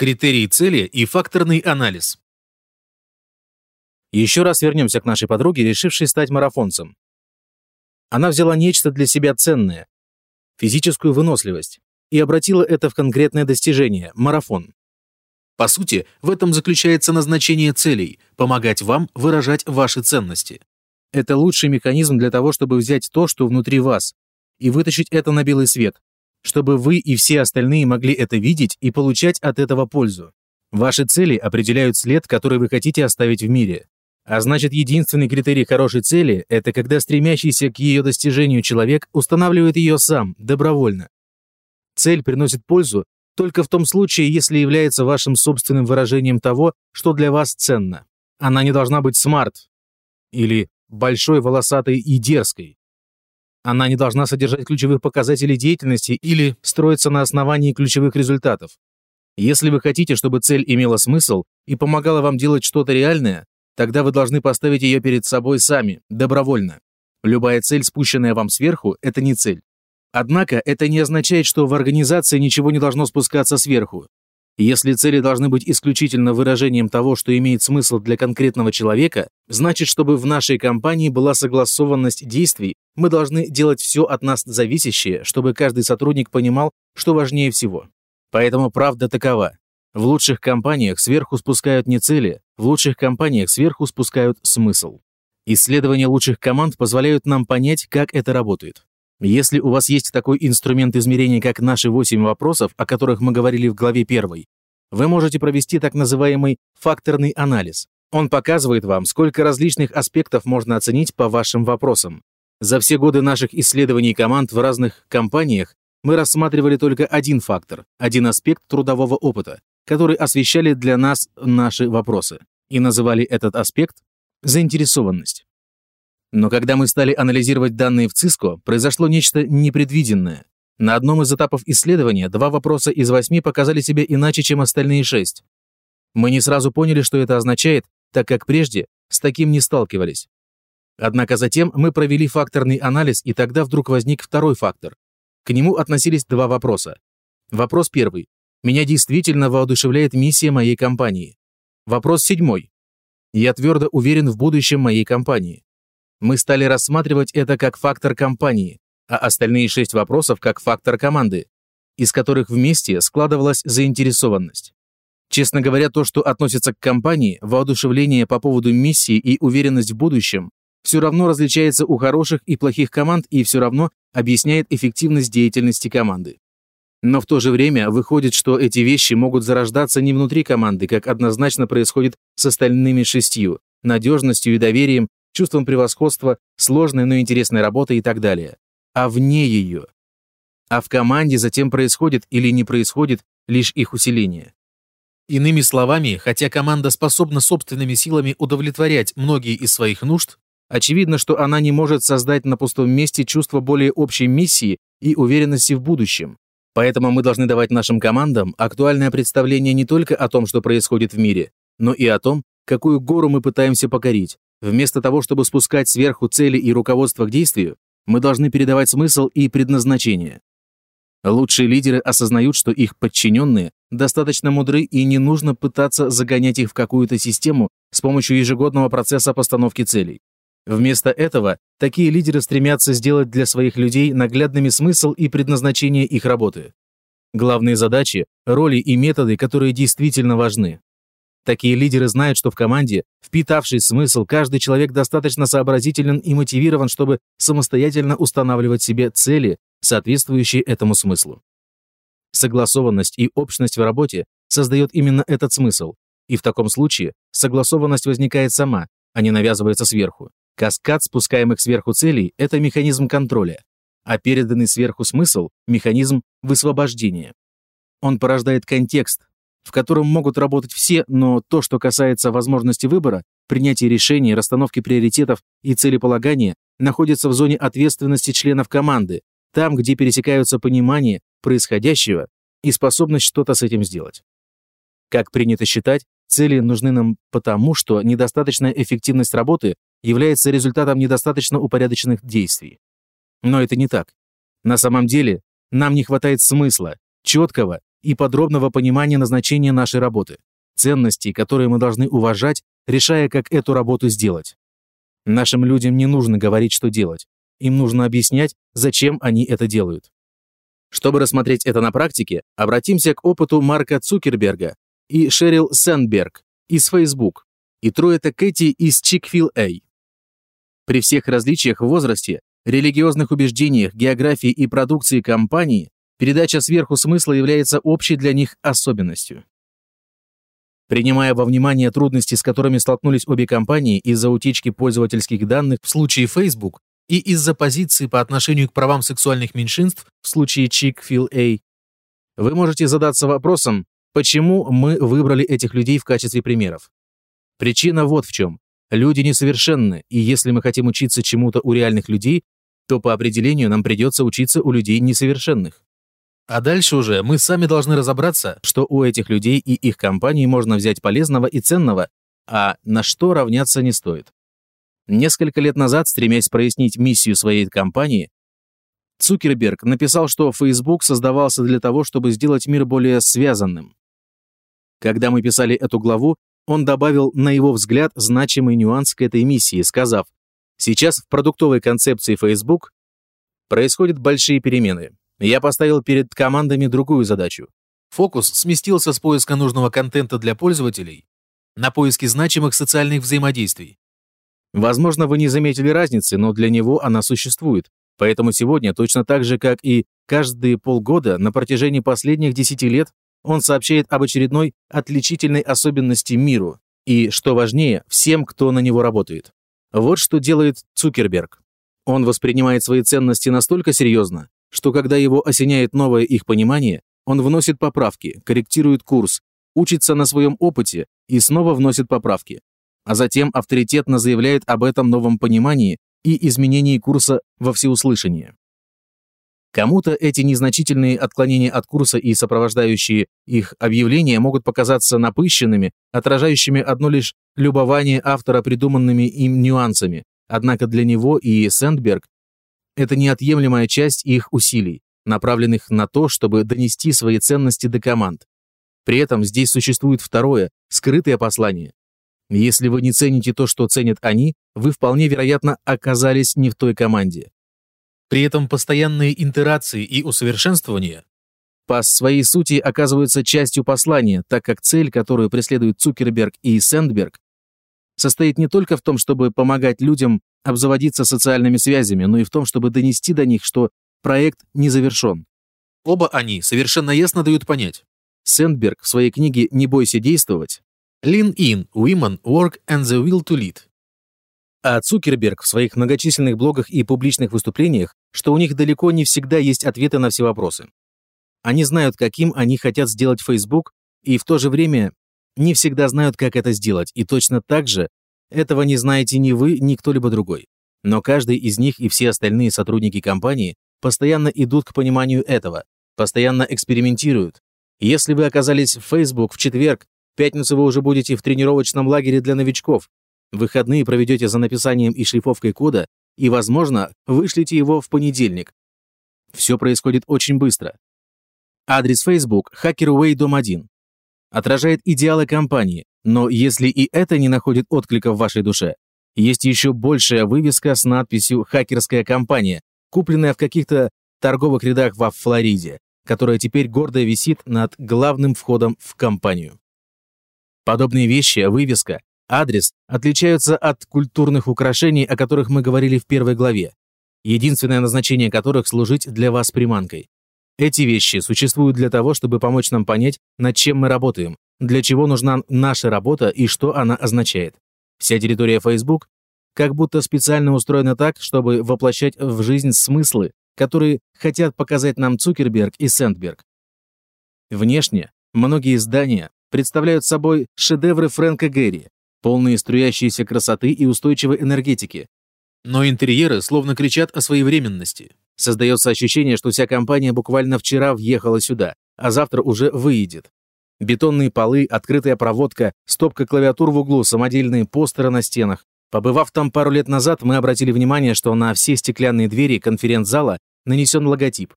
Критерии цели и факторный анализ. Еще раз вернемся к нашей подруге, решившей стать марафонцем. Она взяла нечто для себя ценное – физическую выносливость, и обратила это в конкретное достижение – марафон. По сути, в этом заключается назначение целей – помогать вам выражать ваши ценности. Это лучший механизм для того, чтобы взять то, что внутри вас, и вытащить это на белый свет, чтобы вы и все остальные могли это видеть и получать от этого пользу. Ваши цели определяют след, который вы хотите оставить в мире. А значит, единственный критерий хорошей цели – это когда стремящийся к ее достижению человек устанавливает ее сам, добровольно. Цель приносит пользу только в том случае, если является вашим собственным выражением того, что для вас ценно. Она не должна быть смарт или большой, волосатой и дерзкой. Она не должна содержать ключевых показателей деятельности или строиться на основании ключевых результатов. Если вы хотите, чтобы цель имела смысл и помогала вам делать что-то реальное, тогда вы должны поставить ее перед собой сами, добровольно. Любая цель, спущенная вам сверху, это не цель. Однако это не означает, что в организации ничего не должно спускаться сверху. Если цели должны быть исключительно выражением того, что имеет смысл для конкретного человека, значит, чтобы в нашей компании была согласованность действий, мы должны делать все от нас зависящее, чтобы каждый сотрудник понимал, что важнее всего. Поэтому правда такова. В лучших компаниях сверху спускают не цели, в лучших компаниях сверху спускают смысл. Исследования лучших команд позволяют нам понять, как это работает. Если у вас есть такой инструмент измерения, как наши 8 вопросов, о которых мы говорили в главе 1, вы можете провести так называемый факторный анализ. Он показывает вам, сколько различных аспектов можно оценить по вашим вопросам. За все годы наших исследований команд в разных компаниях мы рассматривали только один фактор, один аспект трудового опыта, который освещали для нас наши вопросы, и называли этот аспект заинтересованность. Но когда мы стали анализировать данные в Cisco, произошло нечто непредвиденное. На одном из этапов исследования два вопроса из восьми показали себя иначе, чем остальные шесть. Мы не сразу поняли, что это означает, так как прежде с таким не сталкивались. Однако затем мы провели факторный анализ, и тогда вдруг возник второй фактор. К нему относились два вопроса. Вопрос первый. Меня действительно воодушевляет миссия моей компании. Вопрос седьмой. Я твердо уверен в будущем моей компании мы стали рассматривать это как фактор компании, а остальные шесть вопросов как фактор команды, из которых вместе складывалась заинтересованность. Честно говоря, то, что относится к компании, воодушевление по поводу миссии и уверенность в будущем, все равно различается у хороших и плохих команд и все равно объясняет эффективность деятельности команды. Но в то же время выходит, что эти вещи могут зарождаться не внутри команды, как однозначно происходит с остальными шестью, надежностью и доверием, чувством превосходства, сложной, но интересной работой и так далее, а вне ее. А в команде затем происходит или не происходит лишь их усиление. Иными словами, хотя команда способна собственными силами удовлетворять многие из своих нужд, очевидно, что она не может создать на пустом месте чувство более общей миссии и уверенности в будущем. Поэтому мы должны давать нашим командам актуальное представление не только о том, что происходит в мире, но и о том, какую гору мы пытаемся покорить, Вместо того, чтобы спускать сверху цели и руководство к действию, мы должны передавать смысл и предназначение. Лучшие лидеры осознают, что их подчиненные достаточно мудры и не нужно пытаться загонять их в какую-то систему с помощью ежегодного процесса постановки целей. Вместо этого такие лидеры стремятся сделать для своих людей наглядными смысл и предназначение их работы. Главные задачи, роли и методы, которые действительно важны. Такие лидеры знают, что в команде, впитавший смысл, каждый человек достаточно сообразителен и мотивирован, чтобы самостоятельно устанавливать себе цели, соответствующие этому смыслу. Согласованность и общность в работе создает именно этот смысл, и в таком случае согласованность возникает сама, а не навязывается сверху. Каскад спускаемых сверху целей – это механизм контроля, а переданный сверху смысл – механизм высвобождения. Он порождает контекст, в котором могут работать все, но то, что касается возможности выбора, принятия решений, расстановки приоритетов и целеполагания, находится в зоне ответственности членов команды, там, где пересекаются понимание происходящего и способность что-то с этим сделать. Как принято считать, цели нужны нам потому, что недостаточная эффективность работы является результатом недостаточно упорядоченных действий. Но это не так. На самом деле, нам не хватает смысла, четкого и подробного понимания назначения нашей работы, ценностей, которые мы должны уважать, решая, как эту работу сделать. Нашим людям не нужно говорить, что делать. Им нужно объяснять, зачем они это делают. Чтобы рассмотреть это на практике, обратимся к опыту Марка Цукерберга и Шерил Сенберг из Facebook и Троэта Кэти из Chick-fil-A. При всех различиях в возрасте, религиозных убеждениях, географии и продукции компании, передача сверху смысла является общей для них особенностью. Принимая во внимание трудности, с которыми столкнулись обе компании из-за утечки пользовательских данных в случае Facebook и из-за позиции по отношению к правам сексуальных меньшинств в случае Chick-fil-A, вы можете задаться вопросом, почему мы выбрали этих людей в качестве примеров. Причина вот в чем. Люди несовершенны, и если мы хотим учиться чему-то у реальных людей, то по определению нам придется учиться у людей несовершенных. А дальше уже мы сами должны разобраться, что у этих людей и их компаний можно взять полезного и ценного, а на что равняться не стоит. Несколько лет назад, стремясь прояснить миссию своей компании, Цукерберг написал, что Facebook создавался для того, чтобы сделать мир более связанным. Когда мы писали эту главу, он добавил, на его взгляд, значимый нюанс к этой миссии, сказав, «Сейчас в продуктовой концепции Facebook происходят большие перемены. Я поставил перед командами другую задачу. Фокус сместился с поиска нужного контента для пользователей на поиски значимых социальных взаимодействий. Возможно, вы не заметили разницы, но для него она существует. Поэтому сегодня, точно так же, как и каждые полгода на протяжении последних 10 лет, он сообщает об очередной отличительной особенности миру и, что важнее, всем, кто на него работает. Вот что делает Цукерберг. Он воспринимает свои ценности настолько серьезно, что когда его осеняет новое их понимание, он вносит поправки, корректирует курс, учится на своем опыте и снова вносит поправки, а затем авторитетно заявляет об этом новом понимании и изменении курса во всеуслышание. Кому-то эти незначительные отклонения от курса и сопровождающие их объявления могут показаться напыщенными, отражающими одно лишь любование автора придуманными им нюансами, однако для него и Сэндберг это неотъемлемая часть их усилий, направленных на то, чтобы донести свои ценности до команд. При этом здесь существует второе, скрытое послание. Если вы не цените то, что ценят они, вы вполне вероятно оказались не в той команде. При этом постоянные интерации и усовершенствования по своей сути оказываются частью послания, так как цель, которую преследуют Цукерберг и Сэндберг, состоит не только в том, чтобы помогать людям обзаводиться социальными связями, но и в том, чтобы донести до них, что проект не завершен. Оба они совершенно ясно дают понять. Сэндберг в своей книге «Не бойся действовать» «Lean in, Women, Work and the Will to Lead». А Цукерберг в своих многочисленных блогах и публичных выступлениях, что у них далеко не всегда есть ответы на все вопросы. Они знают, каким они хотят сделать Facebook, и в то же время не всегда знают, как это сделать, и точно так же этого не знаете ни вы, ни кто-либо другой. Но каждый из них и все остальные сотрудники компании постоянно идут к пониманию этого, постоянно экспериментируют. Если вы оказались в Facebook в четверг, в пятницу вы уже будете в тренировочном лагере для новичков, выходные проведете за написанием и шлифовкой кода, и, возможно, вышлите его в понедельник. Все происходит очень быстро. Адрес Facebook – HackerWay дом 1. Отражает идеалы компании, но если и это не находит отклика в вашей душе, есть еще большая вывеска с надписью «Хакерская компания», купленная в каких-то торговых рядах во Флориде, которая теперь гордо висит над главным входом в компанию. Подобные вещи, вывеска, адрес отличаются от культурных украшений, о которых мы говорили в первой главе, единственное назначение которых служить для вас приманкой. Эти вещи существуют для того, чтобы помочь нам понять, над чем мы работаем, для чего нужна наша работа и что она означает. Вся территория Facebook как будто специально устроена так, чтобы воплощать в жизнь смыслы, которые хотят показать нам Цукерберг и Сэндберг. Внешне многие здания представляют собой шедевры Фрэнка Гэри, полные струящиеся красоты и устойчивой энергетики. Но интерьеры словно кричат о своевременности. Создается ощущение, что вся компания буквально вчера въехала сюда, а завтра уже выедет. Бетонные полы, открытая проводка, стопка клавиатур в углу, самодельные постеры на стенах. Побывав там пару лет назад, мы обратили внимание, что на все стеклянные двери конференц-зала нанесен логотип.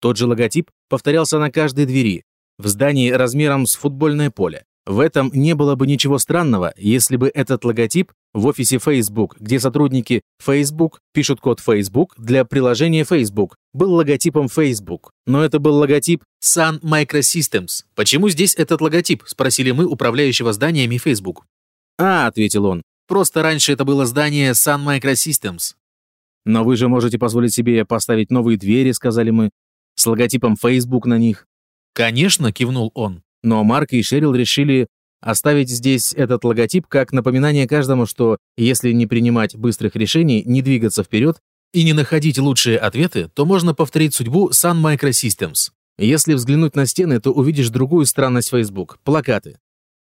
Тот же логотип повторялся на каждой двери. в здании размером с футбольное поле. В этом не было бы ничего странного, если бы этот логотип в офисе Facebook, где сотрудники Facebook пишут код Facebook для приложения Facebook, был логотипом Facebook. Но это был логотип Sun Microsystems. «Почему здесь этот логотип?» – спросили мы управляющего зданиями Facebook. «А», – ответил он, – «просто раньше это было здание Sun Microsystems». «Но вы же можете позволить себе поставить новые двери», – сказали мы, – «с логотипом Facebook на них». «Конечно», – кивнул он. Но Марк и Шерил решили оставить здесь этот логотип как напоминание каждому, что если не принимать быстрых решений, не двигаться вперед и не находить лучшие ответы, то можно повторить судьбу Sun Microsystems. Если взглянуть на стены, то увидишь другую странность Facebook – плакаты.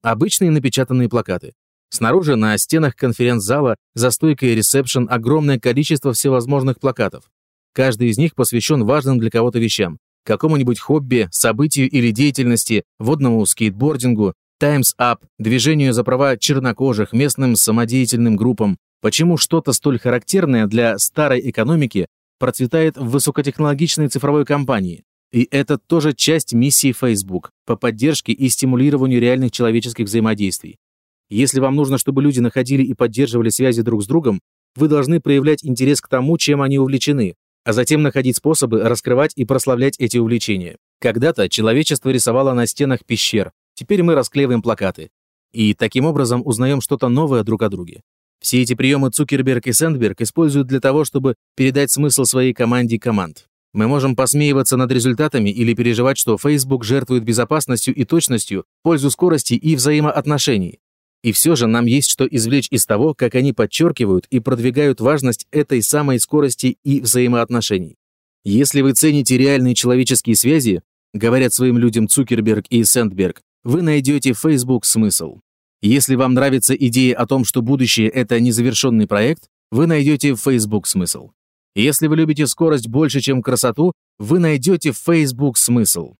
Обычные напечатанные плакаты. Снаружи на стенах конференц-зала за стойкой ресепшн огромное количество всевозможных плакатов. Каждый из них посвящен важным для кого-то вещам какому-нибудь хобби, событию или деятельности, водному скейтбордингу, Times Up, движению за права чернокожих, местным самодеятельным группам. Почему что-то столь характерное для старой экономики процветает в высокотехнологичной цифровой компании? И это тоже часть миссии Facebook по поддержке и стимулированию реальных человеческих взаимодействий. Если вам нужно, чтобы люди находили и поддерживали связи друг с другом, вы должны проявлять интерес к тому, чем они увлечены, а затем находить способы раскрывать и прославлять эти увлечения. Когда-то человечество рисовало на стенах пещер, теперь мы расклеиваем плакаты. И таким образом узнаем что-то новое друг о друге. Все эти приемы Цукерберг и Сэндберг используют для того, чтобы передать смысл своей команде команд. Мы можем посмеиваться над результатами или переживать, что Facebook жертвует безопасностью и точностью в пользу скорости и взаимоотношений. И все же нам есть что извлечь из того, как они подчеркивают и продвигают важность этой самой скорости и взаимоотношений. Если вы цените реальные человеческие связи, говорят своим людям Цукерберг и Сэндберг, вы найдете в Facebook смысл. Если вам нравится идея о том, что будущее – это незавершенный проект, вы найдете в Facebook смысл. Если вы любите скорость больше, чем красоту, вы найдете в Facebook смысл.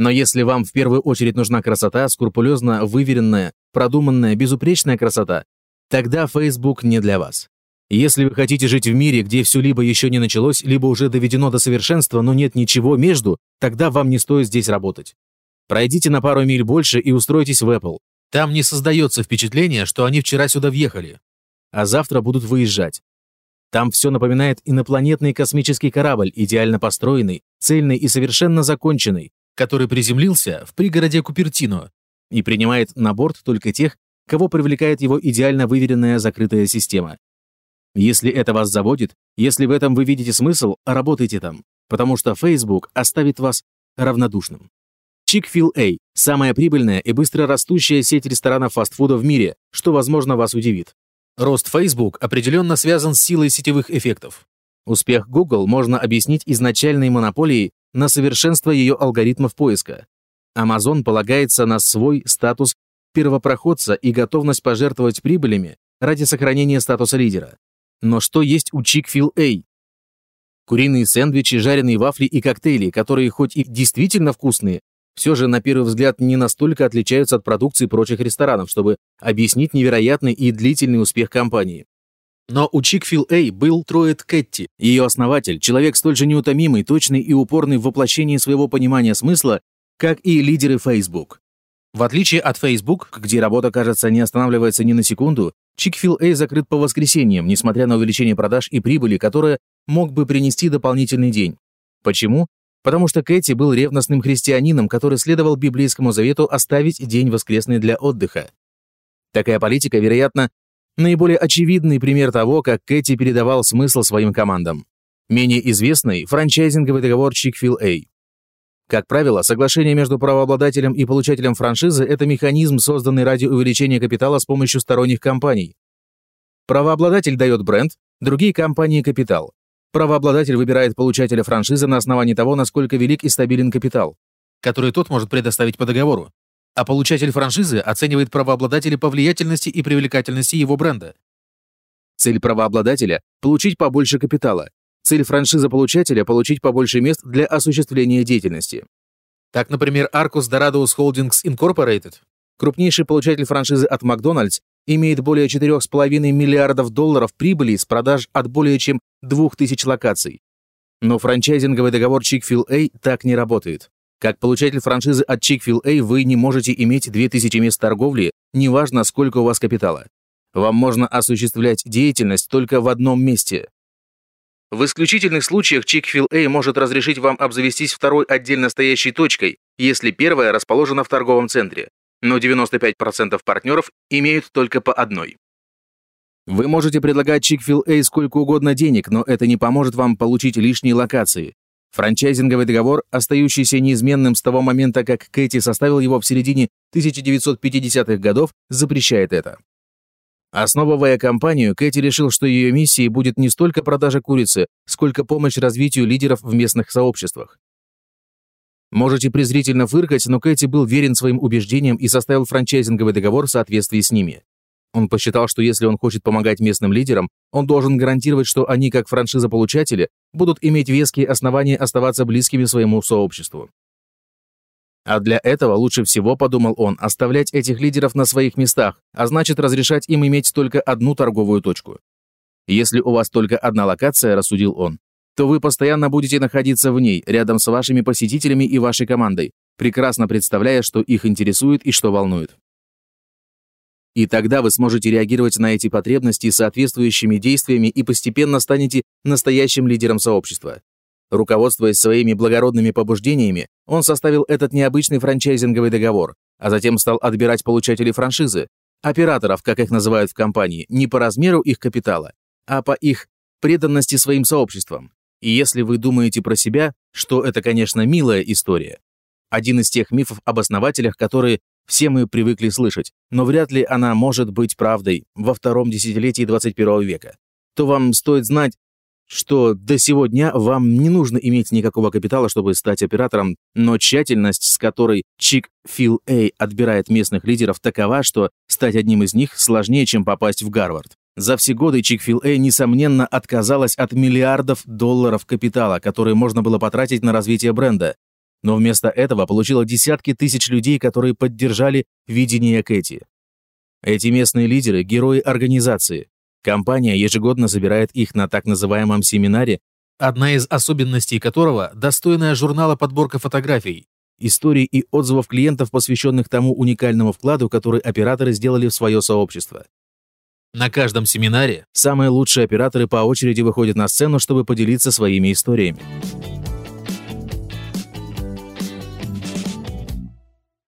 Но если вам в первую очередь нужна красота, скрупулезно выверенная, продуманная, безупречная красота, тогда Facebook не для вас. Если вы хотите жить в мире, где все либо еще не началось, либо уже доведено до совершенства, но нет ничего между, тогда вам не стоит здесь работать. Пройдите на пару миль больше и устройтесь в Apple. Там не создается впечатление, что они вчера сюда въехали. А завтра будут выезжать. Там все напоминает инопланетный космический корабль, идеально построенный, цельный и совершенно законченный, который приземлился в пригороде Купертино и принимает на борт только тех, кого привлекает его идеально выверенная закрытая система. Если это вас заводит, если в этом вы видите смысл, работайте там, потому что Facebook оставит вас равнодушным. Chick-fil-A – самая прибыльная и быстро растущая сеть ресторанов фастфуда в мире, что, возможно, вас удивит. Рост Facebook определенно связан с силой сетевых эффектов. Успех Google можно объяснить изначальной монополией на совершенство ее алгоритмов поиска. Amazon полагается на свой статус первопроходца и готовность пожертвовать прибылями ради сохранения статуса лидера. Но что есть у Chick-fil-A? Куриные сэндвичи, жареные вафли и коктейли, которые хоть и действительно вкусные, все же на первый взгляд не настолько отличаются от продукции прочих ресторанов, чтобы объяснить невероятный и длительный успех компании. Но у Chick-fil-A был Троид Кэтти, ее основатель, человек столь же неутомимый, точный и упорный в воплощении своего понимания смысла, как и лидеры Facebook. В отличие от Facebook, где работа, кажется, не останавливается ни на секунду, Chick-fil-A закрыт по воскресеньям, несмотря на увеличение продаж и прибыли, которое мог бы принести дополнительный день. Почему? Потому что Кэти был ревностным христианином, который следовал библейскому завету оставить день воскресный для отдыха. Такая политика, вероятно, Наиболее очевидный пример того, как Кэти передавал смысл своим командам. Менее известный – франчайзинговый договор Chick-fil-A. Как правило, соглашение между правообладателем и получателем франшизы – это механизм, созданный ради увеличения капитала с помощью сторонних компаний. Правообладатель дает бренд, другие компании – капитал. Правообладатель выбирает получателя франшизы на основании того, насколько велик и стабилен капитал, который тот может предоставить по договору а получатель франшизы оценивает правообладателя по влиятельности и привлекательности его бренда. Цель правообладателя – получить побольше капитала. Цель франшиза-получателя – получить побольше мест для осуществления деятельности. Так, например, Arcus Dorados Holdings Incorporated, крупнейший получатель франшизы от Макдональдс, имеет более 4,5 миллиардов долларов прибыли с продаж от более чем 2000 локаций. Но франчайзинговый договор Chick-fil-A так не работает. Как получатель франшизы от Chick-fil-A вы не можете иметь 2000 мест торговли, неважно, сколько у вас капитала. Вам можно осуществлять деятельность только в одном месте. В исключительных случаях Chick-fil-A может разрешить вам обзавестись второй отдельно стоящей точкой, если первая расположена в торговом центре, но 95% партнеров имеют только по одной. Вы можете предлагать Chick-fil-A сколько угодно денег, но это не поможет вам получить лишние локации. Франчайзинговый договор, остающийся неизменным с того момента, как Кэти составил его в середине 1950-х годов, запрещает это. Основывая компанию, Кэти решил, что ее миссией будет не столько продажа курицы, сколько помощь развитию лидеров в местных сообществах. Можете презрительно фыркать, но Кэти был верен своим убеждениям и составил франчайзинговый договор в соответствии с ними. Он посчитал, что если он хочет помогать местным лидерам, он должен гарантировать, что они, как франшизополучатели, будут иметь веские основания оставаться близкими своему сообществу. А для этого лучше всего, подумал он, оставлять этих лидеров на своих местах, а значит разрешать им иметь только одну торговую точку. Если у вас только одна локация, рассудил он, то вы постоянно будете находиться в ней, рядом с вашими посетителями и вашей командой, прекрасно представляя, что их интересует и что волнует. И тогда вы сможете реагировать на эти потребности соответствующими действиями и постепенно станете настоящим лидером сообщества. Руководствуясь своими благородными побуждениями, он составил этот необычный франчайзинговый договор, а затем стал отбирать получателей франшизы, операторов, как их называют в компании, не по размеру их капитала, а по их преданности своим сообществам. И если вы думаете про себя, что это, конечно, милая история, один из тех мифов об основателях, которые все мы привыкли слышать, но вряд ли она может быть правдой во втором десятилетии 21 века, то вам стоит знать, что до сего дня вам не нужно иметь никакого капитала, чтобы стать оператором, но тщательность, с которой Chick-fil-A отбирает местных лидеров, такова, что стать одним из них сложнее, чем попасть в Гарвард. За все годы Chick-fil-A, несомненно, отказалась от миллиардов долларов капитала, которые можно было потратить на развитие бренда, но вместо этого получила десятки тысяч людей, которые поддержали видение Кэти. Эти местные лидеры – герои организации, Компания ежегодно собирает их на так называемом семинаре, одна из особенностей которого – достойная журнала подборка фотографий, историй и отзывов клиентов, посвященных тому уникальному вкладу, который операторы сделали в свое сообщество. На каждом семинаре самые лучшие операторы по очереди выходят на сцену, чтобы поделиться своими историями.